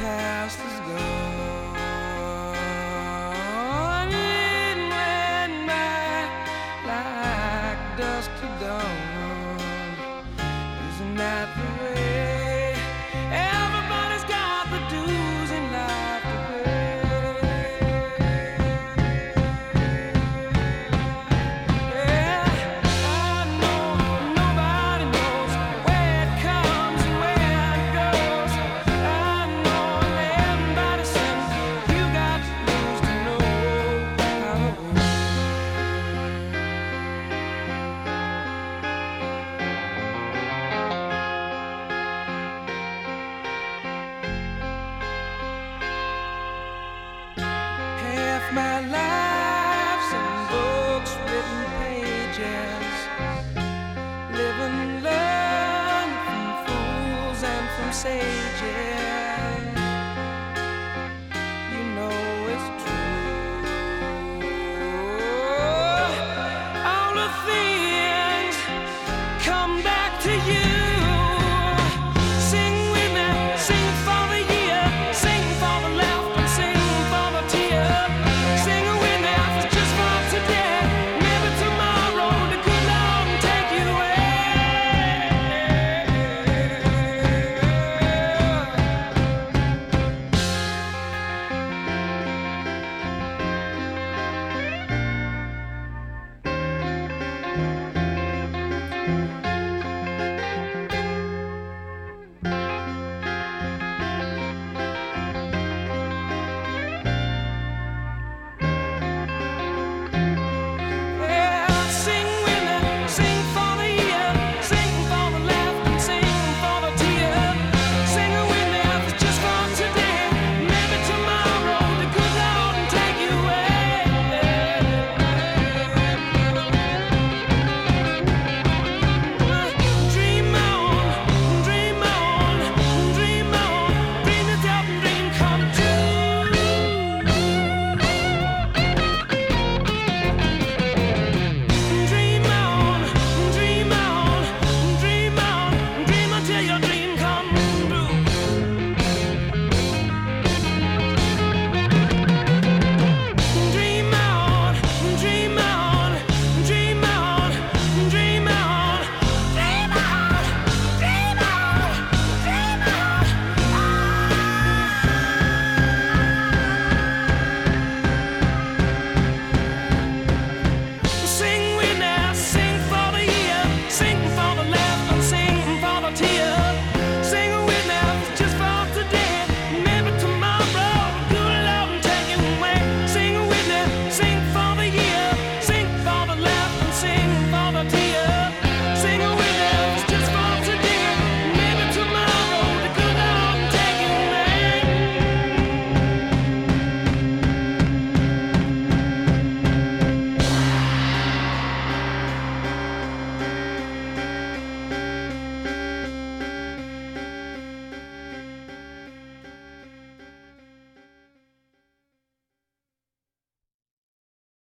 past is gone. It went by like dust to dawn. my life's in books, written pages, living learned from fools and from sages.